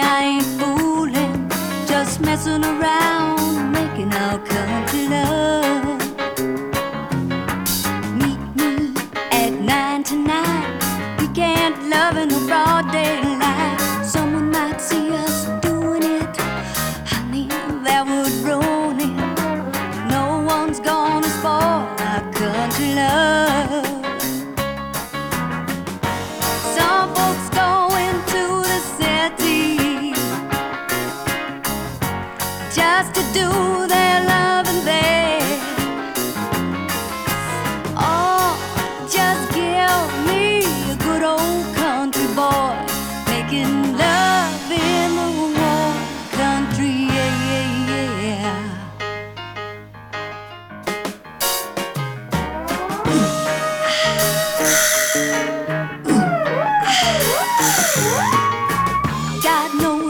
I ain't fooling, just messing around, making our country love. Meet me at nine tonight. We can't love in the broad daylight.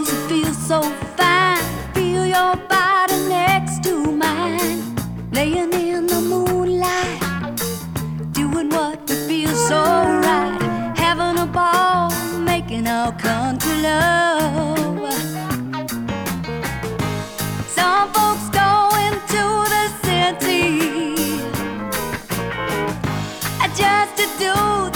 It feels so fine. Feel your body next to mine. Laying in the moonlight. Doing what so right. Having a ball. Making love. Some folks go into the city just to do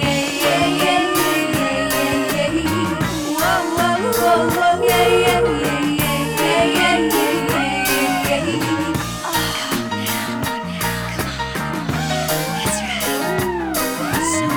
Yes.